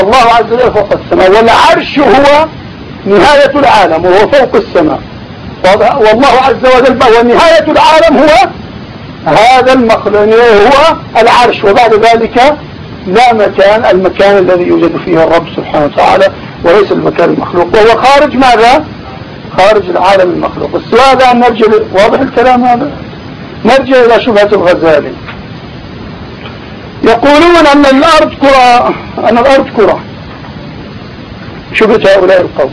الله عز وجل فوق السماء والعرش هو نهاية العالم وهو فوق السماء. والله عز وجل ونهاية العالم هو هذا المخلوق هو العرش. وبعد ذلك لا مكان المكان الذي يوجد فيه الرب سبحانه وتعالى وليس المكان المخلوق. وهو خارج ماذا؟ خارج العالم المخلوق. السؤال الآن نرجع واضح الكلام هذا؟ نرجع إلى شبهة الغزالي. يقولون أن الأرض كرة أن الأرض كرة. شبهة هؤلاء القوم؟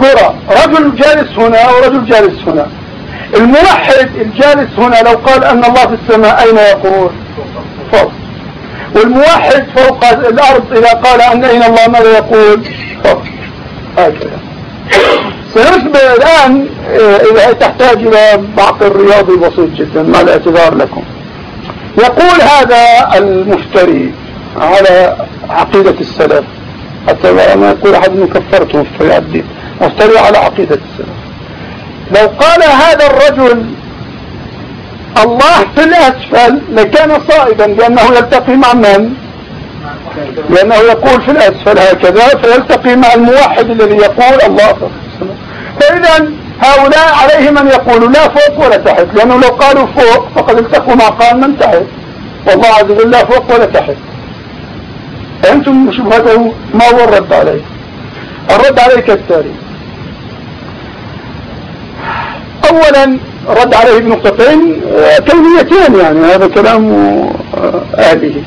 كرة. رجل جالس هنا ورجل جالس هنا. الموحد الجالس هنا لو قال أن الله في السماء أين يقول؟ فوق. والموحد فوق الأرض إذا قال أن أين الله ماذا يقول؟ فوق. هكذا. سنثبت الآن إذا تحتاج إلى بعض الرياضي بسيط جدا مع الاعتذار لكم. يقول هذا المفتري على عقيدة السلف. حتى ما يقول أحد من كفرته مفتري على الدين مفتري على عقيدة السلف. لو قال هذا الرجل الله في الأسفل لكان صائبا لأنه يلتقي مع من؟ لأنه يقول في الأسفل هكذا فيلتقي مع الموحد الذي يقول الله. فإذا هؤلاء عليهم أن يقولوا لا فوق ولا تحت لأنه لو قالوا فوق فقد التقوا مع قال من تحت. والله عز وجل لا فوق ولا تحت. فأنتم شبهته ما هو الرد عليه الرد عليه كالتالي أولا رد عليه ابن قطعين كلميتين يعني هذا كلام أهله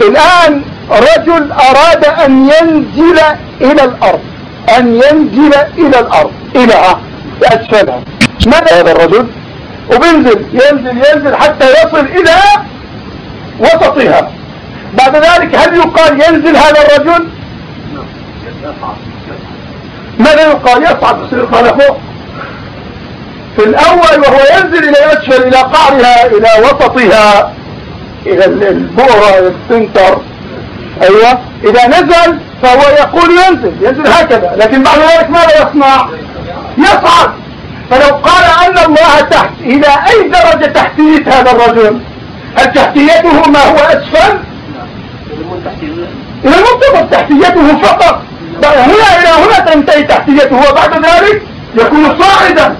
الآن رجل أراد أن ينزل إلى الأرض أن ينزل إلى الأرض إلى أسفلها ماذا هذا الرجل؟ وبينزل ينزل ينزل حتى يصل إلى وسطها. بعد ذلك هل يقال ينزل هذا الرجل؟ ماذا يقال؟ يصعد يصير فوق. في الأول وهو ينزل إلى أسفل إلى قعرها إلى وسطها إلى البورة السنتر. أيوة. إذا نزل فهو يقول ينزل. ينزل هكذا. لكن بعد ذلك ماذا يصنع؟ يصعد فلو قال أن الله تحت إلى أي درجة تحتية هذا الرجل؟ هل تحتيته ما هو أسفل؟ إلى المنتصف تحتيته فقط. هنا إلى هنا تنتهي تحتيته وبعد ذلك يكون صاعدا.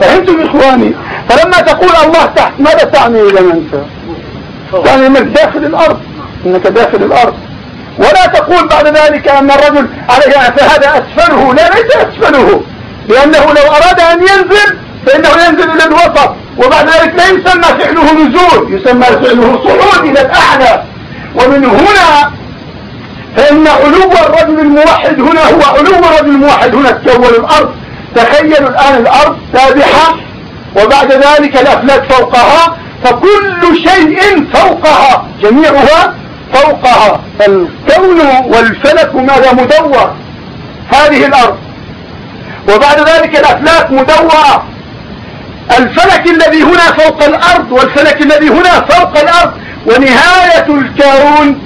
فهمتم إخواني؟ فلما تقول الله تحت ماذا تعني إذا أنت؟ تعني أنك داخل الأرض. أنك داخل الأرض. ولا تقول بعد ذلك أن الرجل عليه فهذا أسفله لا ليس أسفله لأنه لو أراد أن ينزل فإنه ينزل إلى الوسط. وبعد ذلك لا يسمى فعله نزول يسمى فعله صعود إلى الأعلى. ومن هنا فإن علو الرجل الموحد هنا هو علو الرجل الموحد. هنا تكون الأرض. تخيلوا الآن الأرض سابحة. وبعد ذلك الأفلاك فوقها. فكل شيء فوقها. جميعها فوقها فالكون والفلك ماذا مدور هذه الأرض. وبعد ذلك الأفلاك مدورة. الفلك الذي هنا فوق الأرض والفلك الذي هنا فوق الأرض ونهاية الكون.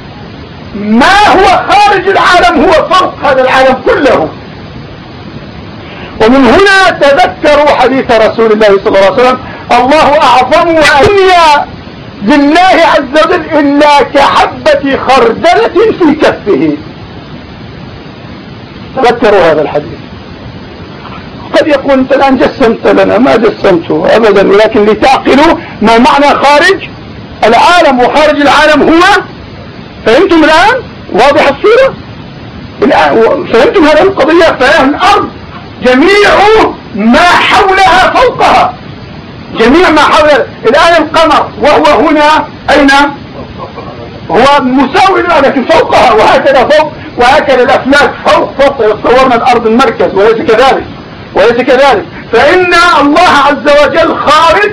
ما هو خارج العالم هو فوق هذا العالم كله. ومن هنا تذكروا حديث رسول الله صلى الله عليه وسلم الله أعظم الدنيا لله عز وجل إلا كحبة خردلة في كفه. تذكروا هذا الحديث. قد يكون أنت الآن جسمت لنا ما جسمته أبدا ولكن لتعقلوا ما معنى خارج؟ العالم وخارج العالم هو فهمتم الآن؟ واضح الصورة؟ فهمتم هذه القضية؟ فهم الأرض جميع ما حولها فوقها. جميع ما حول الآن القمر وهو هنا أين؟ هو مساوي لكن فوقها وهكذا فوق وهكذا الأفلاك فوق فوق يتصورنا الأرض المركز وليس كذلك وليس كذلك. فإن الله عز وجل خارج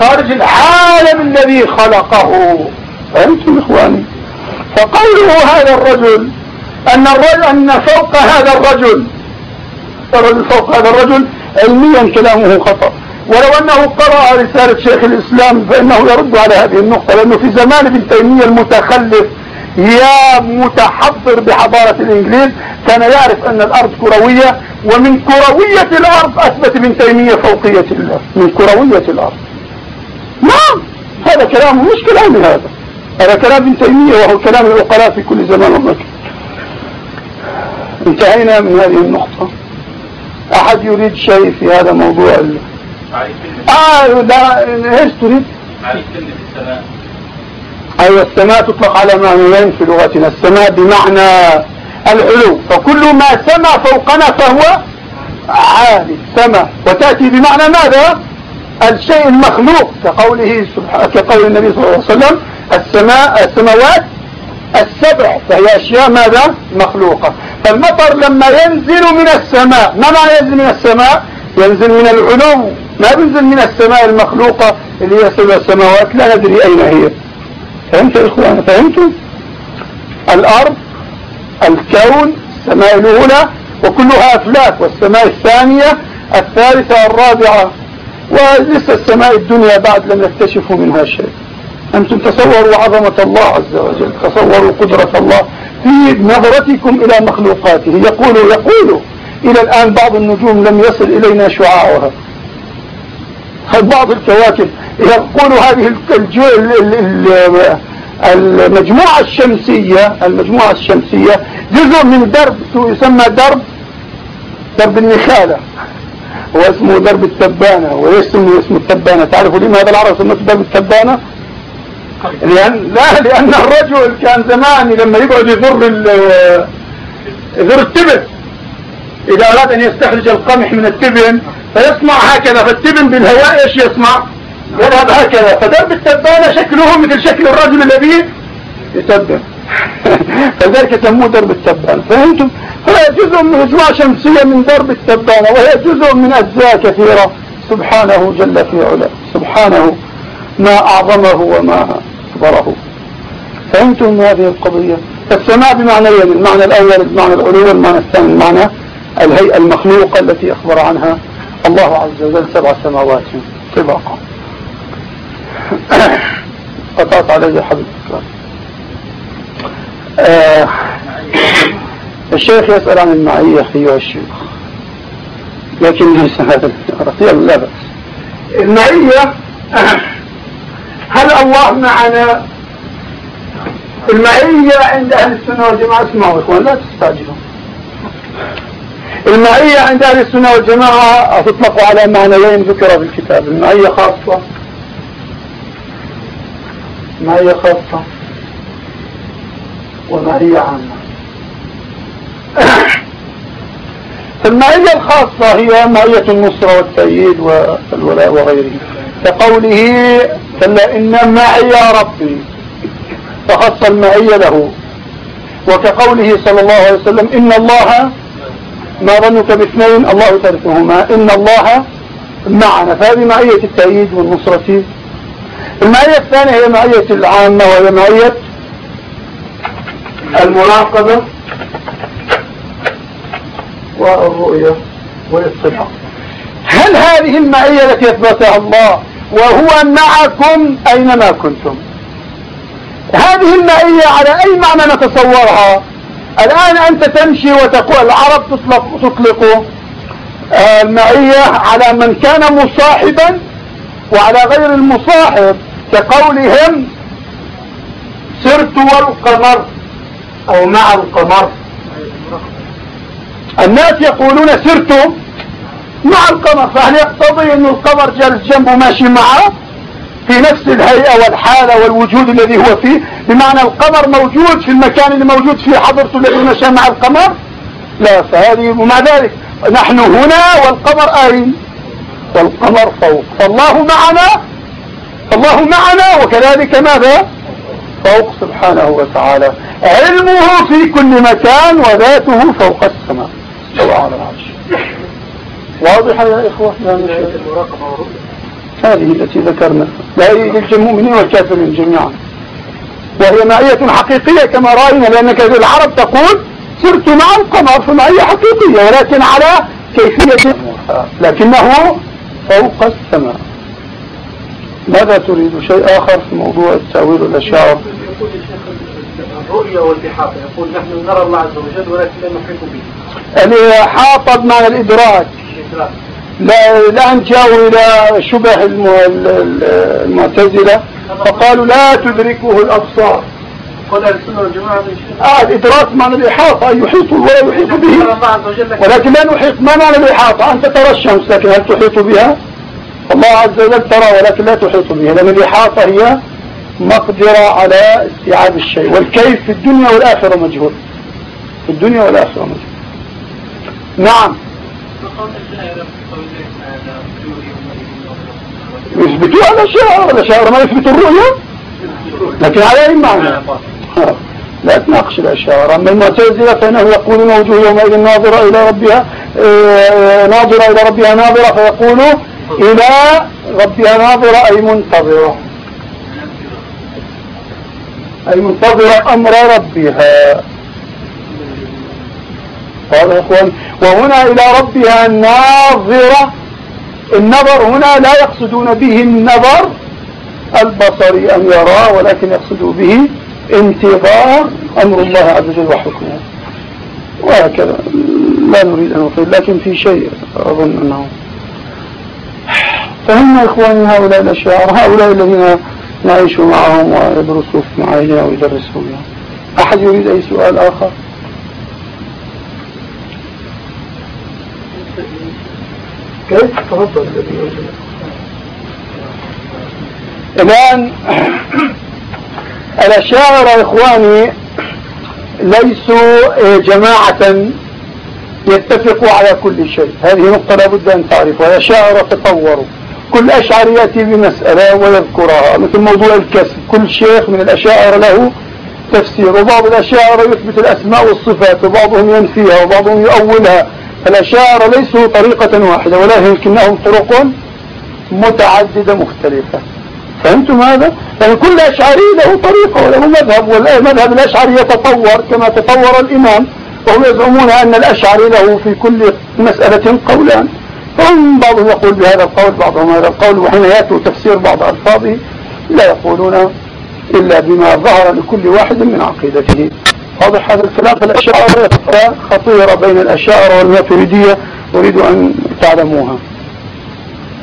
خارج العالم الذي خلقه. فهمتم إخواني فقوله هذا الرجل أن الرجل أن فوق هذا الرجل الرجل فوق هذا الرجل علميا كلامه خطأ. ولو أنه قرأ رسالة شيخ الإسلام فإنه يرد على هذه النقطة لأنه في زمان ابن تيمية المتخلف يا متحضر بحضارة الإنجليز كان يعرف أن الأرض كروية ومن كروية الأرض أثبت ابن تيمية فوقية الله من كروية الأرض. نعم هذا كلام مش كلامي هذا. هذا كلام ابن تيمية وهو كلام العقلاء في كل زمان ومكان. انتهينا من هذه النقطة. أحد يريد شيء في هذا موضوع؟ ال... آه لا إيش تريد؟ أيوة السماء تطلق على معنيين في لغتنا. السماء بمعنى العلو. فكل ما سما فوقنا فهو عالي. سما وتأتي بمعنى ماذا؟ الشيء المخلوق كقوله كقول النبي صلى الله عليه وسلم السماء السماوات السبع. فهي أشياء ماذا؟ مخلوقة. فالمطر لما ينزل من السماء ما معنى ينزل من السماء؟ ينزل من العلو. ما ينزل من السماء المخلوقة اللي هي سبع سماوات لا ندري أين هي. فهمت يا إخوان؟ فهمتم الأرض الكون السماء الأولى وكلها أفلاك والسماء الثانية الثالثة الرابعة ولسه السماء الدنيا بعد لم يكتشفوا منها شيء. أنتم تصوروا عظمة الله عز وجل تصوروا قدرة الله في نظرتكم إلى مخلوقاته. يقول يقول إلى الآن بعض النجوم لم يصل إلينا شعاعها. بعض الكواكب يقول هذه المجموعة الشمسية المجموعة الشمسية جزء من درب يسمى درب درب النخالة هو اسمه درب التبانة وليش سمي اسمه التبانة. تعرفوا لماذا العرب سمته درب التبانة؟ لأن لا لأن الرجل كان زمان لما يقعد يذر يذر التبن إذا أراد أن يستخرج القمح من التبن فيصنع هكذا فالتبن بالهواء إيش يصنع؟ يذهب هكذا. فدرب التبانة شكله مثل شكل الرجل الذي يتبن. فذلك يسموه درب التبانة فهمتم؟ فهي جزء من مجموعة شمسية من درب التبانة وهي جزء من أجزاء كثيرة. سبحانه جل في علاه. سبحانه ما أعظمه وما أكبره. فهمتم هذه القضية؟ السماء بمعنيين المعنى الأول المعنى العلو والمعنى الثاني المعنى الهيئة المخلوقة التي أخبر عنها الله عز وجل سبع سماوات طباقا. قطعت علي حبيب آه الشيخ يسأل عن المعية أيها الشيخ. لكن ليس هذا لا بأس. المعية هل الله معنا؟ المعية عند أهل السنة والجماعة اسمعوا إخوان لا تستعجلوا. المعية عند أهل السنة والجماعة تطلق على معنيين ذكر في الكتاب. المعية خاصة. معية خاصة. ومعية عامة. فالمعية الخاصة هي معية النصرة والتأييد والولاء وغيره. كقوله كلا إن معي ربي. فخص المعية له. وكقوله صلى الله عليه وسلم إن الله ما ظنك باثنين الله ثالثهما إن الله معنا. فهذه معية التأييد والنصرة. المعية الثانية هي معية العامة وهي معية المراقبة والرؤية والاطلاع هل هذه المعية التي أثبتها الله وهو معكم أينما كنتم؟ هذه المعية على أي معنى نتصورها؟ الآن أنت تمشي وتقول العرب تطلق, تطلق آه، المعية على من كان مصاحبا وعلى غير المصاحب كقولهم سرت والقمر أو مع القمر. الناس يقولون سرت مع القمر فهل يقتضي أن القمر جالس جنبه ماشي معه؟ في نفس الهيئة والحالة والوجود الذي هو فيه بمعنى القمر موجود في المكان اللي موجود فيه حضرته الذي مشى مع القمر؟ لا فهذه ومع ذلك. نحن هنا والقمر أين. والقمر فوق. فالله معنا الله معنا وكذلك ماذا؟ فوق سبحانه وتعالى. علمه في كل مكان وذاته فوق السماء. سواء على العرش واضحة يا إخوة؟ هذه التي ذكرنا. لا للمؤمنين والكافرين جميعا. وهي معية حقيقية كما رأينا لأنك العرب تقول سرت مع القمر فمعية حقيقية ولكن على كيفية لكنه فوق السماء. ماذا تريد شيء آخر في موضوع التأويل والأشعار الرؤية والإحاطة يقول نحن نرى الله عز وجل ولكن لا نحيط به. الإحاطة بمعنى الإدراك. لا الآن جاءوا إلى شبه المعتزلة. فقالوا لا تدركه الأبصار. آه الإدراك معنى الإحاطة أن يحيط ولا يحيط به. ولكن لا نحيط ما معنى الإحاطة؟ أنت ترى الشمس لكن هل تحيط بها؟ الله عز وجل ترى ولكن لا تحيط بها لأن الإحاطة هي مقدرة على استيعاب الشيء. والكيف في الدنيا والآخرة مجهول. في الدنيا والآخرة مجهول. نعم. يثبتوا على شعر ما يثبتوا الرؤية لكن على أي معنى؟ لا تناقش الأشاعرة أما المعتزلة فإنه يقولون وجوه يومئذ ناظرة إلى ربها آه، ناظرة إلى ربها ناظرة فيقولوا إلى ربها ناظرة أي منتظرة. أي منتظرة أمر ربها. هذا يا إخوان وهنا إلى ربها ناظرة النظر هنا لا يقصدون به النظر البصري أن يرى ولكن يقصدوا به انتظار أمر الله عز وجل وحكمه. وهكذا. لا نريد أن نطيل لكن في شيء أظن أنه. فهم إخواني هؤلاء الأشعار هؤلاء الذين نعيش معهم ويدرسوا معاهدنا ويدرسوا أحد يريد أي سؤال آخر؟ كيف؟ تفضل. الآن الأشاعرة إخواني ليسوا جماعة يتفقوا على كل شيء. هذه نقطة لابد أن تعرفها. الأشاعرة تطوروا. كل أشعر يأتي بمسألة ويذكرها مثل موضوع الكسب. كل شيخ من الأشاعرة له تفسير وبعض الأشاعرة يثبت الأسماء والصفات وبعضهم ينفيها وبعضهم يؤولها. الأشاعرة ليسوا طريقة واحدة ولكنهم طرق متعددة مختلفة. فهمتم هذا؟ يعني كل أشعري له طريقة وله مذهب والمذهب الأشعري يتطور كما تطور الإمام وهم يزعمون أن الأشعري له في كل مسألة قولان. فهم بعضهم يقول بهذا القول بعضهم هذا القول وحين يأتوا تفسير بعض ألفاظه لا يقولون إلا بما ظهر لكل واحد من عقيدته. واضح هذا الكلام فالأشاعرة خطيرة بين الأشاعرة والماتريدية أريد أن تعلموها.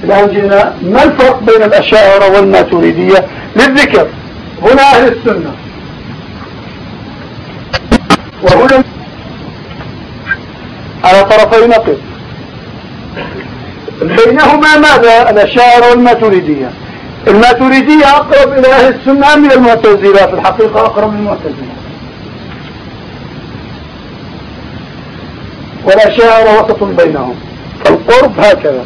الآن جئنا ما الفرق بين الأشاعرة والماتريدية للذكر؟ هنا أهل السنة. وهنا على طرفي نقل. بينهما ماذا؟ الأشاعرة والماتريدية. الماتريدية أقرب إلى أهل السنة من المعتزلة؟ في الحقيقة أقرب من المعتزلة. والأشاعرة وسط بينهم. فالقرب هكذا.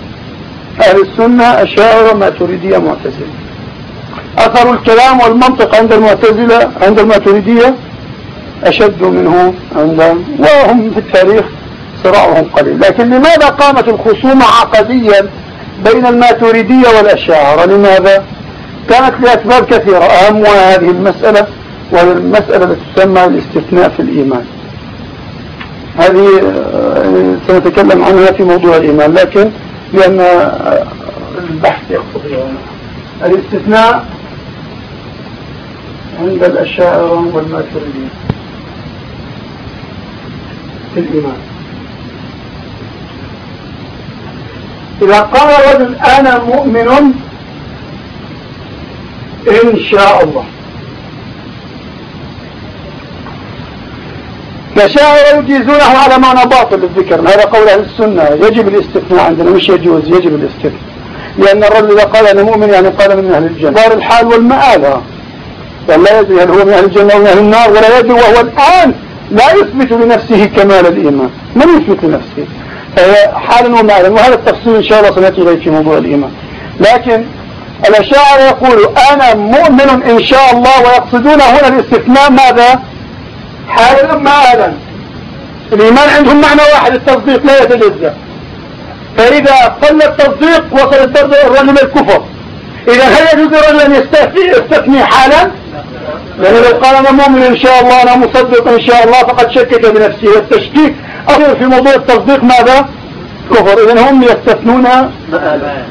أهل السنة أشاعرة ماتريدية معتزلة. أثر الكلام والمنطق عند المعتزلة عند الماتريدية أشد منه عند وهم في التاريخ صراعهم قليل. لكن لماذا قامت الخصومة عقديا بين الماتريدية والأشاعرة؟ لماذا؟ كانت لأسباب كثيرة. أهمها هذه المسألة وهي المسألة التي تسمى الاستثناء في الإيمان. هذه آه، سنتكلم عنها في موضوع الإيمان لكن لأن آه، البحث يقتضي الاستثناء عند الأشاعرة والماتريدية في الإيمان. إذا قال رجل أنا مؤمن إن شاء الله الأشاعرة يجيزونه على معنى باطل للذكر هذا قول أهل السنة. يجب الاستثناء عندنا مش يجوز يجب الاستثناء. لأن الرجل إذا قال أنا مؤمن يعني قال من أهل الجنة. دار الحال والمآل لا يدري هل هو من أهل الجنة أو من أهل النار؟ ولا يدري وهو الآن لا يثبت لنفسه كمال الإيمان. من يثبت لنفسه؟ حالا ومآلا وهذا التفصيل إن شاء الله سنأتي إليه في موضوع الإيمان. لكن الأشاعر يقول أنا مؤمن إن شاء الله ويقصدون هنا الاستثناء ماذا؟ حالا مآلا. الإيمان عندهم معنى واحد التصديق لا يتجزأ. فإذا قل التصديق وصل الرجل الكفر. إذا هل يجوز الرجل أن يستثني حالا؟ لأنه لو قال أنا مؤمن إن شاء الله أنا مصدق إن شاء الله فقد شكك بنفسه والتشكيك أصل في موضوع التصديق ماذا؟ كفر. إذا هم يستثنون مآلا.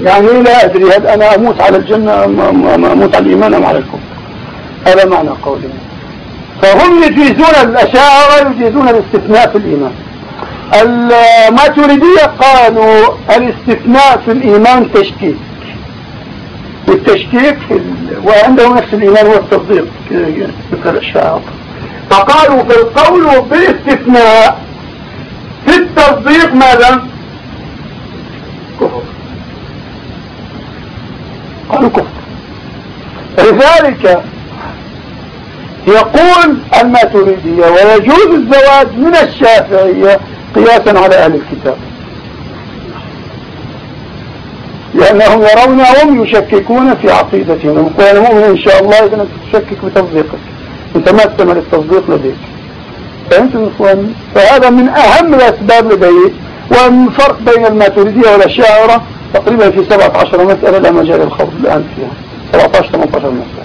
يعني لا أدري هل أنا أموت على الجنة أم أموت على الإيمان أم على الكفر؟ هذا معنى قوله. فهم يجيزون الأشاعرة يجيزون الاستثناء في الإيمان. الماتريدية قالوا الاستثناء في الإيمان تشكيك. والتشكيك. وعندهم نفس الإيمان والتصديق مثل الأشاعرة. فقالوا في القول بالاستثناء في التصديق ماذا؟ كفر. قالوا كفر. لذلك يقول الماتريدية ويجوز الزواج من الشافعية قياسا على أهل الكتاب. لأنهم يرونهم يشككون في عقيدتهم. يقول المؤمن إن شاء الله إذا أنت تشكك بتصديقك. أنت ما تستمر التصديق لديك. فهمتم إخواني فهذا من أهم الأسباب لديه والفرق بين الماتريدية والأشاعرة تقريبا في 17 مسألة لا مجال الخوض الآن فيها. 17 18 مسألة.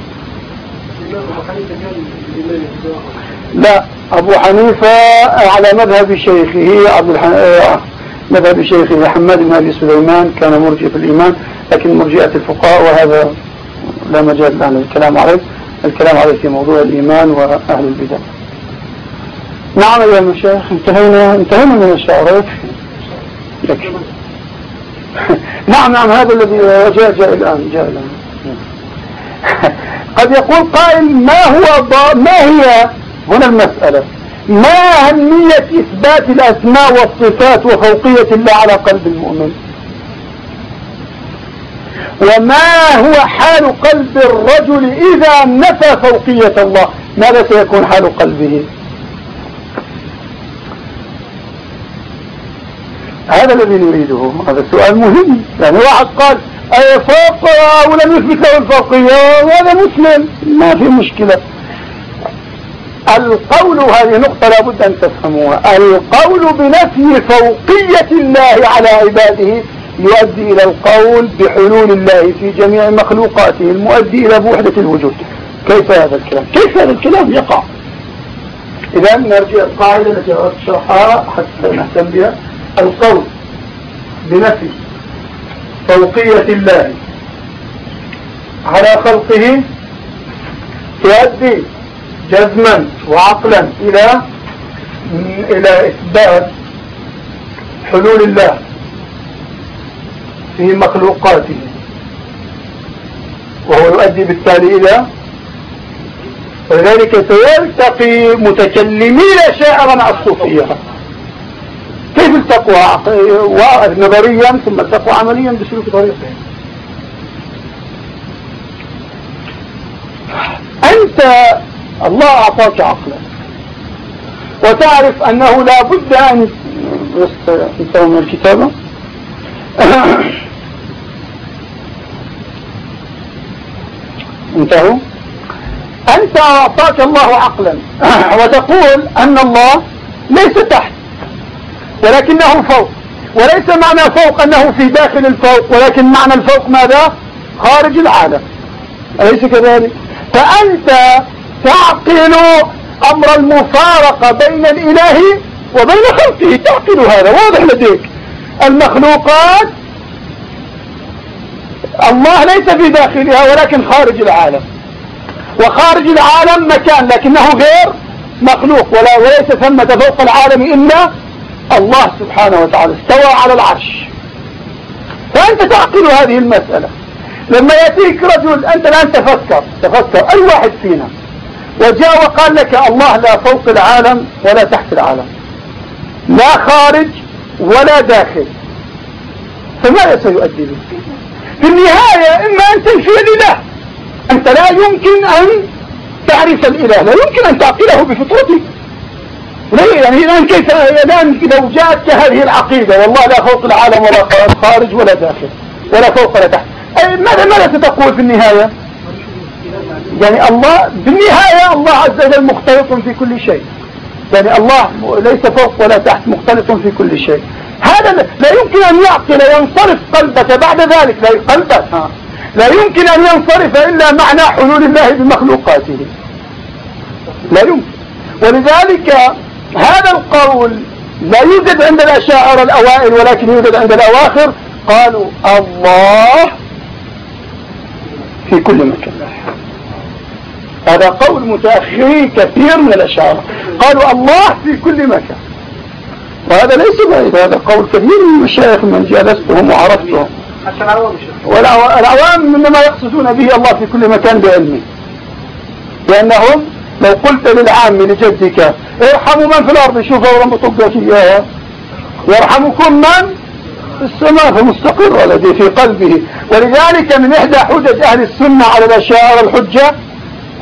لا أبو حنيفة على مذهب شيخه عبد الحن... آه، مذهب شيخه حماد بن أبي سليمان كان مرجئ في الإيمان لكن مرجئة الفقهاء وهذا لا مجال الآن للكلام عليه. الكلام عليه في موضوع الإيمان وأهل البدع. نعم يا مشايخ انتهينا انتهينا من الشعر نعم نعم هذا الذي جاء جاء الآن جاء الآن. قد يقول قائل ما هو ما هي هنا المسألة؟ ما أهمية إثبات الأسماء والصفات وفوقية الله على قلب المؤمن؟ وما هو حال قلب الرجل إذا نفى فوقية الله؟ ماذا سيكون حال قلبه؟ هذا الذي نريده. هذا سؤال مهم. يعني واحد قال فوق ولم يثبت له الفوقية وهذا مسلم. ما في مشكلة. القول هذه نقطة لابد أن تفهموها. القول بنفي فوقية الله على عباده يؤدي إلى القول بحلول الله في جميع مخلوقاته المؤدي إلى بوحدة الوجود. كيف هذا الكلام؟ كيف هذا الكلام يقع؟ إذا نرجع القاعدة التي أشرحها حتى نهتم بها. القول بنفي فوقية الله على خلقه يؤدي جزما وعقلا إلى إلى إثبات حلول الله في مخلوقاته. وهو يؤدي بالتالي إلى ولذلك سيلتقي متكلمين شاعرا مع الصوفية كيف التقوى نظريا ثم التقوى عمليا بسلوك طريقه. أنت الله أعطاك عقلا. وتعرف أنه لا بد أن انتهوا من الكتابة. انتهوا. أنت أعطاك الله عقلا. وتقول أن الله ليس تحت. ولكنه فوق. وليس معنى فوق أنه في داخل الفوق ولكن معنى الفوق ماذا؟ خارج العالم. أليس كذلك؟ فأنت تعقل أمر المفارقة بين الإله وبين خلقه. تعقل هذا واضح لديك. المخلوقات الله ليس في داخلها ولكن خارج العالم. وخارج العالم مكان لكنه غير مخلوق ولا وليس ثمة فوق العالم إلا الله سبحانه وتعالى استوى على العرش. فأنت تعقل هذه المسألة. لما يأتيك رجل أنت الآن تفكر تفكر أي واحد فينا؟ وجاء وقال لك الله لا فوق العالم ولا تحت العالم. لا خارج ولا داخل. فماذا سيؤدي به؟ في النهاية إما أن تنفي الإله. أنت لا يمكن أن تعرف الإله لا يمكن أن تعقله بفطرتك. يعني الآن كيف الآن لو جاءتك هذه العقيدة والله لا فوق العالم ولا خارج ولا داخل ولا فوق ولا تحت. ماذا ماذا ستقول في النهاية؟ يعني الله بالنهاية الله عز وجل مختلط في كل شيء. يعني الله ليس فوق ولا تحت مختلط في كل شيء. هذا لا يمكن أن يعقل ينصرف قلبك بعد ذلك. لا قلبك لا يمكن أن ينصرف إلا معنى حلول الله بمخلوقاته. لا يمكن. ولذلك هذا القول لا يوجد عند الأشاعر الأوائل ولكن يوجد عند الأواخر. قالوا الله في كل مكان. هذا قول متأخرين كثير من الأشاعرة قالوا الله في كل مكان. وهذا ليس بعيد هذا قول كثير من المشايخ من جلستهم وعرفتهم. والعوام إنما يقصدون به الله في كل مكان بعلمه. لأنهم لو قلت للعام لجدك ارحموا من في الأرض شوفوا ولم تطبق إياها. يرحمكم من في السماء فمستقر الذي في قلبه. ولذلك من إحدى حجج أهل السنة على الأشاعر الحجة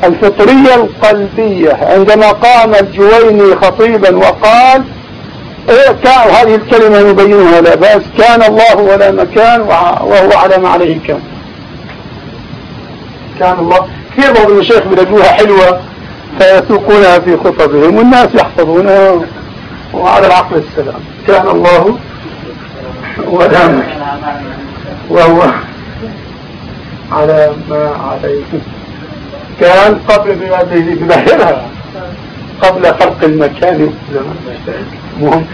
الفطرية القلبية عندما قام الجويني خطيبا وقال إيه كان هذه الكلمة يبينها؟ لا بأس كان الله ولا مكان وهو على ما عليه كان كان الله. كثير بعض المشايخ بيلاقوها حلوة. فيسوقونها في خطبهم والناس يحفظونها وعلى العقل السلام. كان الله مكان وهو على ما عليه. كان قبل بظاهرها قبل خلق المكان مهم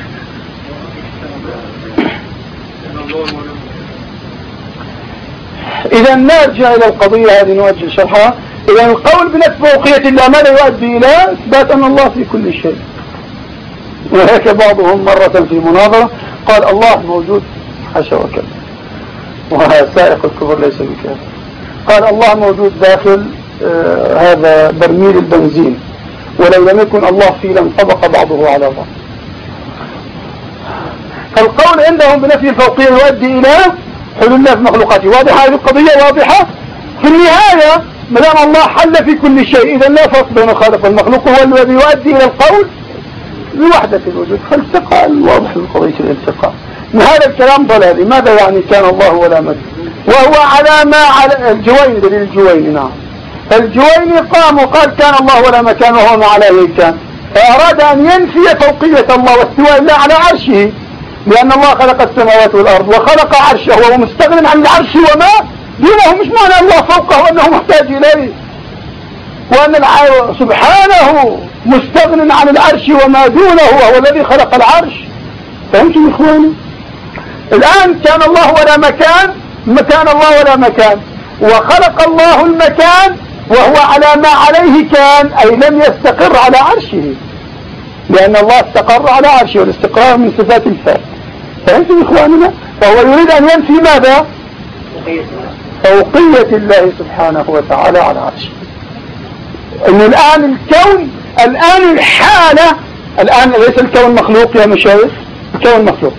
إذا نرجع إلى القضية هذه نؤجل شرحها. إذا القول بنفس فوقية الله ماذا يؤدي إلى؟ إثبات أن الله في كل شيء. وهيك بعضهم مرة في مناظرة قال الله موجود حاشا وكذا. وهذا سائق الكفر ليس بكافر قال الله موجود داخل آه هذا برميل البنزين. ولو لم يكن الله فيه لانطبق بعضه على بعض. فالقول عندهم بنفي الفوقية يؤدي إلى حلول الله في مخلوقاته. واضحة هذه القضية؟ واضحة. في النهاية ما دام الله حل في كل شيء إذا لا فرق بين الخالق والمخلوق هو الذي يؤدي إلى القول بوحدة الوجود فالتقاء الواضح في قضية الالتقاء هذا الكلام ضلالي. ماذا يعني كان الله ولا مد وهو على ما على الجوين دليل الجوين نعم. الجويني قام وقال كان الله ولا مكان وهو ما عليه كان. فأراد أن ينفي فوقية الله واستواء الله على عرشه لأن الله خلق السماوات والأرض وخلق عرشه وهو مستغن عن العرش وما دونه مش معنى الله فوقه وأنه محتاج إليه؟ وأن سبحانه مستغن عن العرش وما دونه وهو الذي خلق العرش. فهمتم إخواني؟ الآن كان الله ولا مكان مكان الله ولا مكان. وخلق الله المكان وهو على ما عليه كان أي لم يستقر على عرشه. لأن الله استقر على عرشه والاستقرار من صفات الفات فأنتم إخواننا؟ فهو يريد أن ينفي ماذا؟ فوقية الله سبحانه وتعالى على عرشه. أن الآن الكون الآن الحالة الآن ليس الكون مخلوق يا مشايخ الكون مخلوق.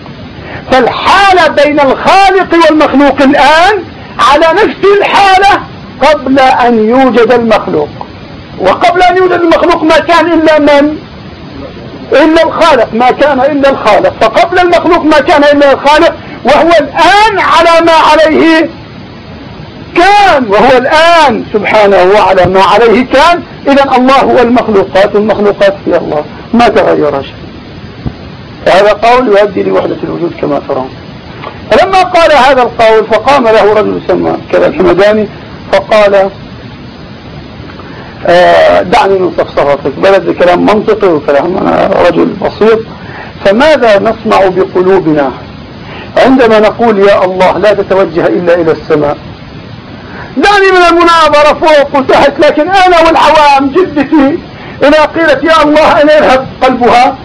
فالحالة بين الخالق والمخلوق الآن على نفس الحالة قبل أن يوجد المخلوق. وقبل أن يوجد المخلوق ما كان إلا من؟ إلا الخالق. ما كان إلا الخالق. فقبل المخلوق ما كان إلا الخالق وهو الآن على ما عليه كان وهو الآن سبحانه على ما عليه كان إذا الله هو المخلوقات والمخلوقات هي الله ما تغير شيء. هذا قول يؤدي لوحدة الوجود كما ترون. فلما قال هذا القول فقام له رجل يسمى كذا الحمداني فقال آه دعني من صفصفتك بلد كلام منطقي وكلام أنا رجل بسيط. فماذا نصنع بقلوبنا؟ عندما نقول يا الله لا تتوجه إلا إلى السماء. دعني من المناظرة فوق وتحت لكن أنا والعوام جدتي إذا قيلت يا الله أنا يذهب قلبها.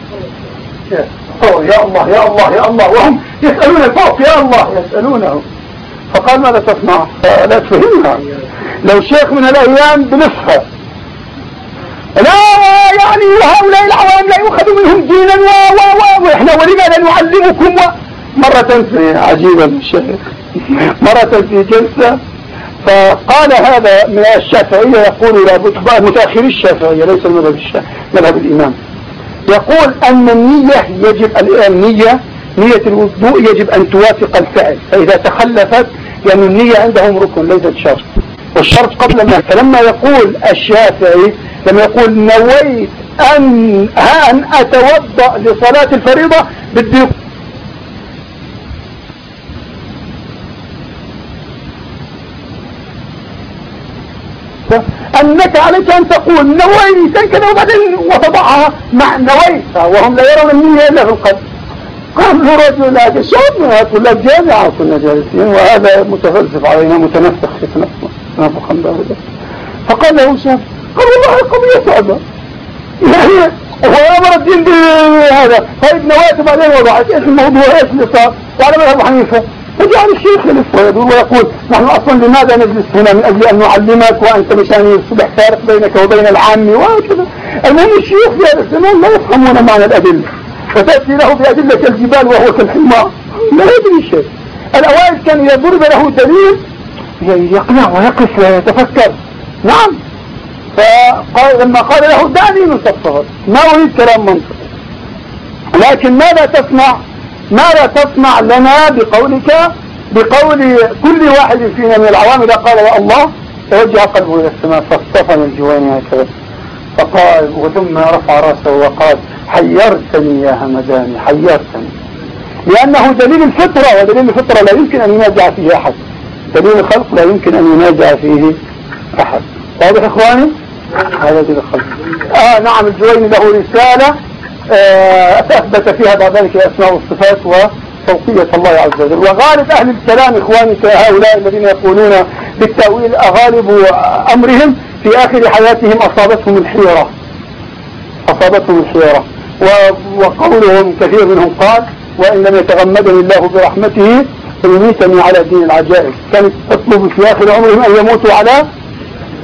يا الله يا الله يا الله. وهم يسألون فوق يا الله يسألونه. فقال ماذا تصنع؟ لا تفهمها لو شيخ من الأيام بنفها لا يعني هؤلاء العوام لا يؤخذ منهم دينا و و و وإحنا ولماذا نعلمكم؟ مرة في عجيبة الشيخ مرة في جلسة فقال هذا من الشافعية يقول إلى متأخري الشافعية ليس المذهب الشافعي مذهب الإمام. يقول أن النية يجب النية نية الوضوء يجب أن توافق الفعل فإذا تخلفت لأن النية عندهم ركن ليست شرط. والشرط قبل ما فلما يقول الشافعي لما يقول نويت أن, أن أتوضأ لصلاة الفريضة بدي أنك عليك أن تقول نويت كذا وبعدين وتضعها مع نويت وهم لا يرون النية إلا في القلب. قال رجل هذا شاب طلاب جامعة كنا جالسين وهذا متفلسف علينا متنفخ في باردا فقال له شاب قال والله القضية صعبة يعني هو أمر الدين بهذا طيب نويت وبعدين وضعت إيش الموضوع؟ إيش اللي صار؟ وعلى مذهب حنيفة يجعل الشيخ ويدور ويقول نحن أصلا لماذا نجلس هنا من أجل أن نعلمك وأنت مشان يصبح فارق بينك وبين العام وهكذا المهم الشيوخ في هذا الزمان لا يفهمون معنى الأدلة. فتأتي له بأدلة الجبال وهو كالحمار لا يدري شيء. الأوائل كان إذا ضرب له دليل يقنع ويقف ويتفكر. نعم. فقال لما قال له دعني نصفها ما أريد كلام منطق. لكن ماذا تصنع؟ ماذا تصنع لنا بقولك بقول كل واحد فينا من العوام إذا قال يا الله توجه قلبه إلى السماء فاصطفن الجواني هكذا. فقال وثم رفع رأسه وقال حيرتني يا همداني حيرتني. لأنه دليل الفطرة ودليل الفطرة لا يمكن أن ينازع فيه أحد. دليل الخلق لا يمكن أن ينازع فيه أحد. واضح إخواني؟ هذا دليل الخلق. آه نعم الجويني له رسالة آه أثبت فيها بعد ذلك الأسماء والصفات وفوقية الله عز وجل. وغالب أهل الكلام إخواني كهؤلاء الذين يقولون بالتأويل أغالب أمرهم في آخر حياتهم أصابتهم الحيرة. أصابتهم الحيرة. وقولهم كثير منهم قال وإن لم يتغمدني الله برحمته فيميتني على دين العجائب. كانت تطلب في آخر عمرهم أن يموتوا على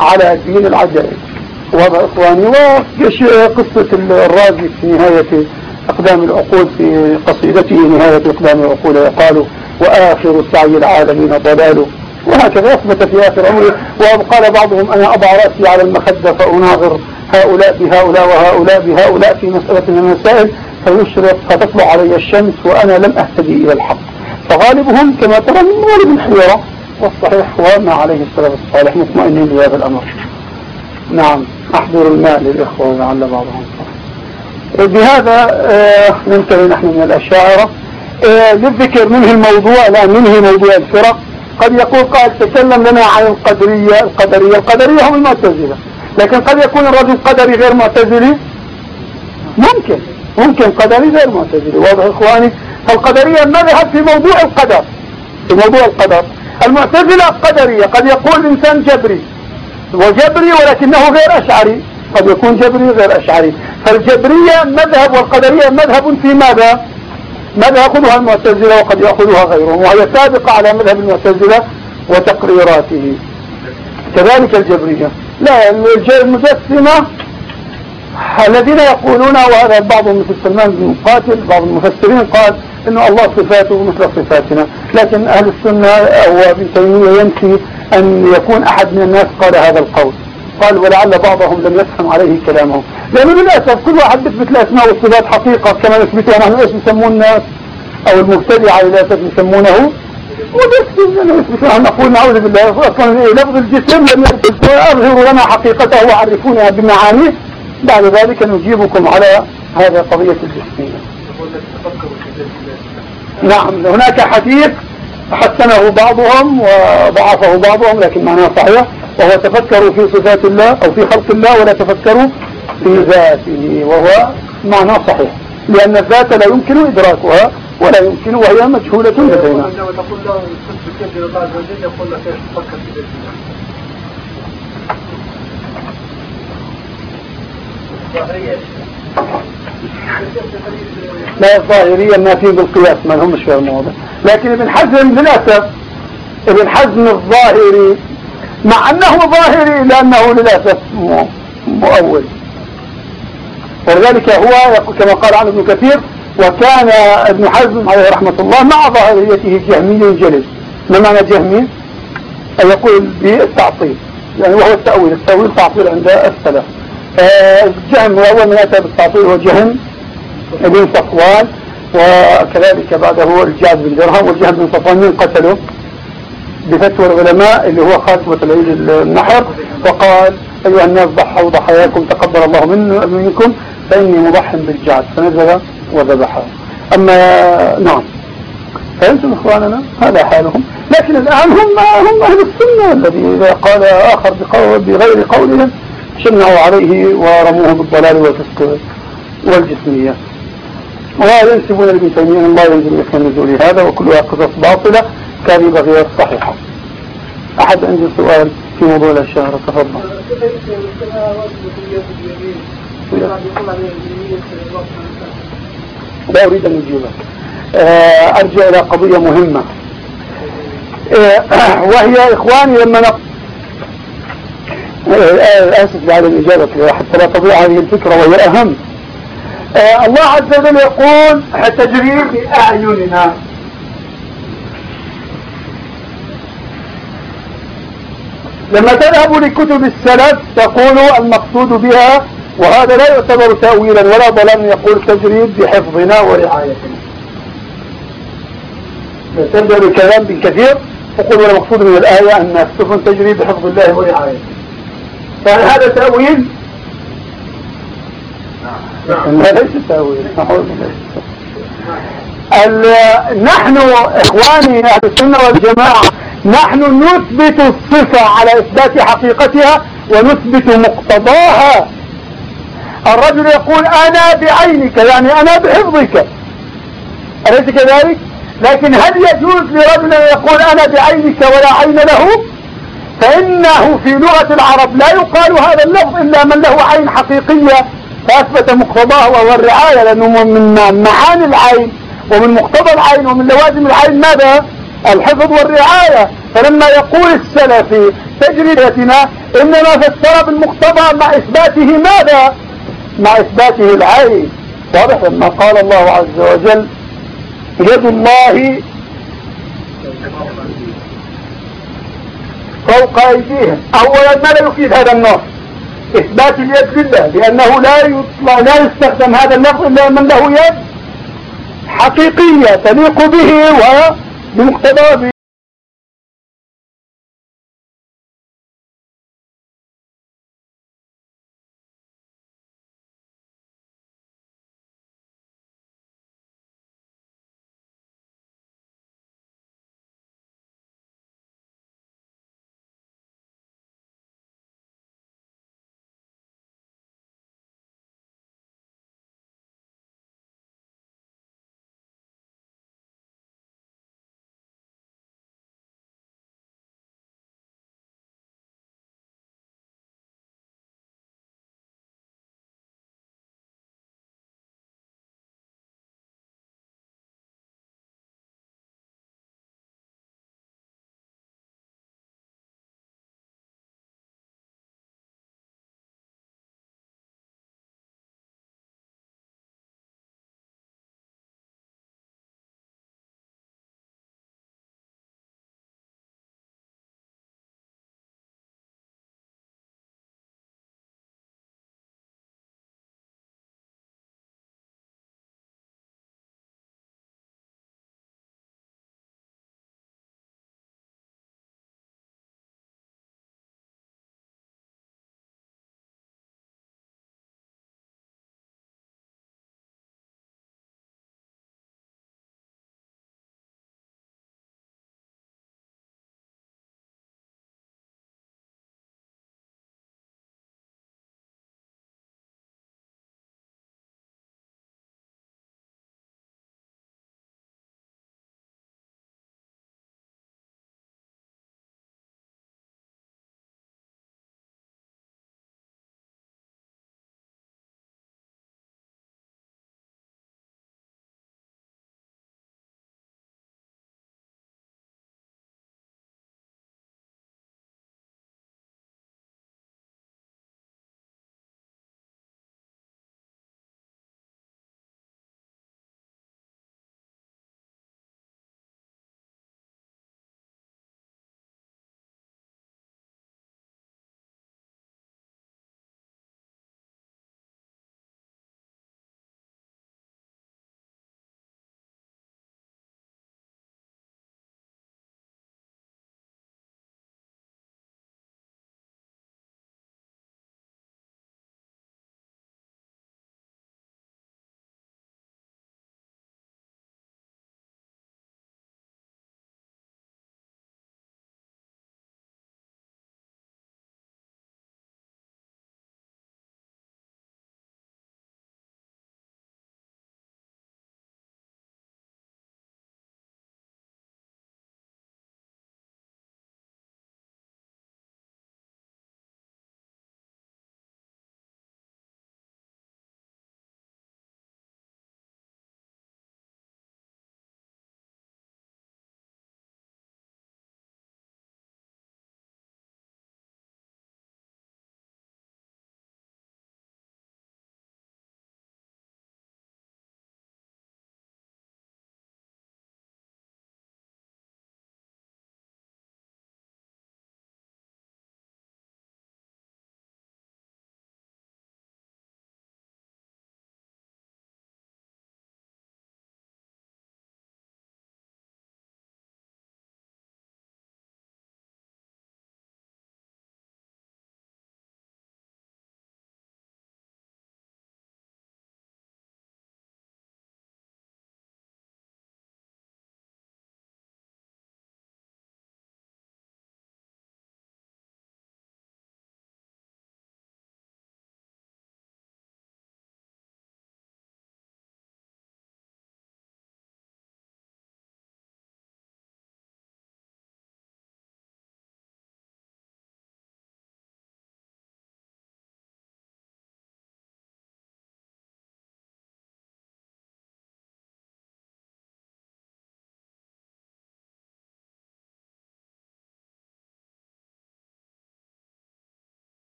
على دين العجائب. وضع إخواني؟ وقصة الرازي في نهاية أقدام العقول في قصيدته نهاية أقدام العقول يقال وآخر سعي العالمين ضلال وهكذا أثبت في آخر عمره وقال بعضهم أنا أضع رأسي على المخدة فأناظر هؤلاء بهؤلاء وهؤلاء بهؤلاء في مسألة من المسائل فيشرق فتطلع علي الشمس وأنا لم أهتدي إلى الحق. فغالبهم كما ترى من غالب الحيرة والصحيح هو ما عليه السلام الصالح مطمئنين بهذا الأمر. نعم أحضر الماء للإخوة لعل بعضهم. بهذا آه ننتهي نحن من الأشاعرة. آه للذكر منه الموضوع لا منه موضوع الفرق. قد يقول قائل تكلم لنا عن القدرية القدرية. القدرية هم المعتزلة. لكن قد يكون الرجل قدري غير معتزلي؟ ممكن. ممكن قدري غير معتزلي. واضح إخواني؟ فالقدرية مذهب في موضوع القدر. في موضوع القدر. المعتزلة قدرية. قد يقول الإنسان جبري. وجبري ولكنه غير أشعري. قد يكون جبري غير أشعري. فالجبرية مذهب والقدرية مذهب في ماذا؟ ماذا يأخذها المعتزلة وقد يأخذها غيرهم وهي سابقة على مذهب المعتزلة وتقريراته. كذلك الجبرية. لا المجسمة الذين يقولون وهذا بعضهم مثل سلمان بن مقاتل بعض المفسرين قال انه الله صفاته مثل صفاتنا. لكن أهل السنة أو ابن تيمية ينفي أن يكون أحد من الناس قال هذا القول. قال ولعل بعضهم لم يفهم عليه كلامه. لأنه للأسف كل واحد يثبت الاسماء والصفات حقيقة كما نثبتها نحن إيش نسمون الناس أو المبتدعة للاسف يسمونه. ونحن نقول نعوذ بالله. أصلا لفظ الجسم لم يظهروا لنا حقيقته وعرفونها بمعانيه. بعد ذلك نجيبكم على هذا قضية الجسمية نعم هناك حديث حسنه بعضهم وضعفه بعضهم لكن معناه صحيح. وهو تفكروا في صفات الله أو في خلق الله ولا تفكروا في ذاته وهو معناه صحيح. لأن الذات لا يمكن إدراكها ولا يمكن وهي مجهولة لدينا. لا الظاهرية النافين بالقياس ما لهمش في الموضوع. لكن ابن حزم للأسف ابن حزم الظاهري مع أنه ظاهري لأنه للأسف مؤول. ولذلك هو كما قال عنه ابن كثير وكان ابن حزم عليه رحمة الله مع ظاهريته جهمي جلد ما معنى جهمي أن يقول بالتعطيل. يعني وهو التأويل التأويل تعطيل عند السلف. الجهم هو أول من أتى بالتعطيل هو جهم ابن صفوان. وكذلك بعده الجعد بن درهم والجهم بن صفوان قتله بفتوى العلماء اللي هو خاتمة العيد النحر وقال أيها الناس ضحوا ضحاياكم تقبل الله من منكم فإني مضح بالجعد. فنزل وذبحه. أما نعم. فأنتم إخواننا هذا حالهم. لكن الآن هم هم أهل السنة الذي إذا قال آخر بغير قولهم شنعوا عليه ورموه بالضلال والفسق والجسمية. وينسبون لابن تيمية الله ينزل مثل نزول هذا وكلها قصص باطلة كاذبة غير صحيحة. أحد عنده سؤال في موضوع الأشهر تفضل. لا أريد أن أجيبك آه، أرجع إلى قضية مهمة. آه، وهي إخواني لما نق... آه، آسف على الإجابة حتى لا تضيع هذه الفكرة وهي أهم. الله عز وجل يقول تجري بأعيننا لما تذهب لكتب السلف تقول المقصود بها وهذا لا يعتبر تأويلا ولا ضلال يقول تجريد بحفظنا ورعايتنا تبدأ بكلام بالكثير تقول المقصود من الآية أن السفن تجري بحفظ الله ورعايته فهل هذا تأويل؟ نحن إخواني أهل السنة والجماعة نحن نثبت الصفة على إثبات حقيقتها ونثبت مقتضاها. الرجل يقول أنا بعينك يعني أنا بحفظك. أليس كذلك؟ لكن هل يجوز لرجل أن يقول أنا بعينك ولا عين له؟ فإنه في لغة العرب لا يقال هذا اللفظ إلا من له عين حقيقية. فأثبت مقتضاه وهو الرعاية لأنه من معاني العين ومن مقتضى العين ومن لوازم العين ماذا؟ الحفظ والرعاية. فلما يقول السلفي تجربتنا إنما فسر بالمقتضى مع إثباته ماذا؟ مع إثباته العين. واضح لما قال الله عز وجل يد الله فوق أيديهم. أولا ما لا يفيد هذا النص إثبات اليد لله لأنه لا يطلع لا يستخدم هذا اللفظ إلا من له يد حقيقية تليق به وبمقتضى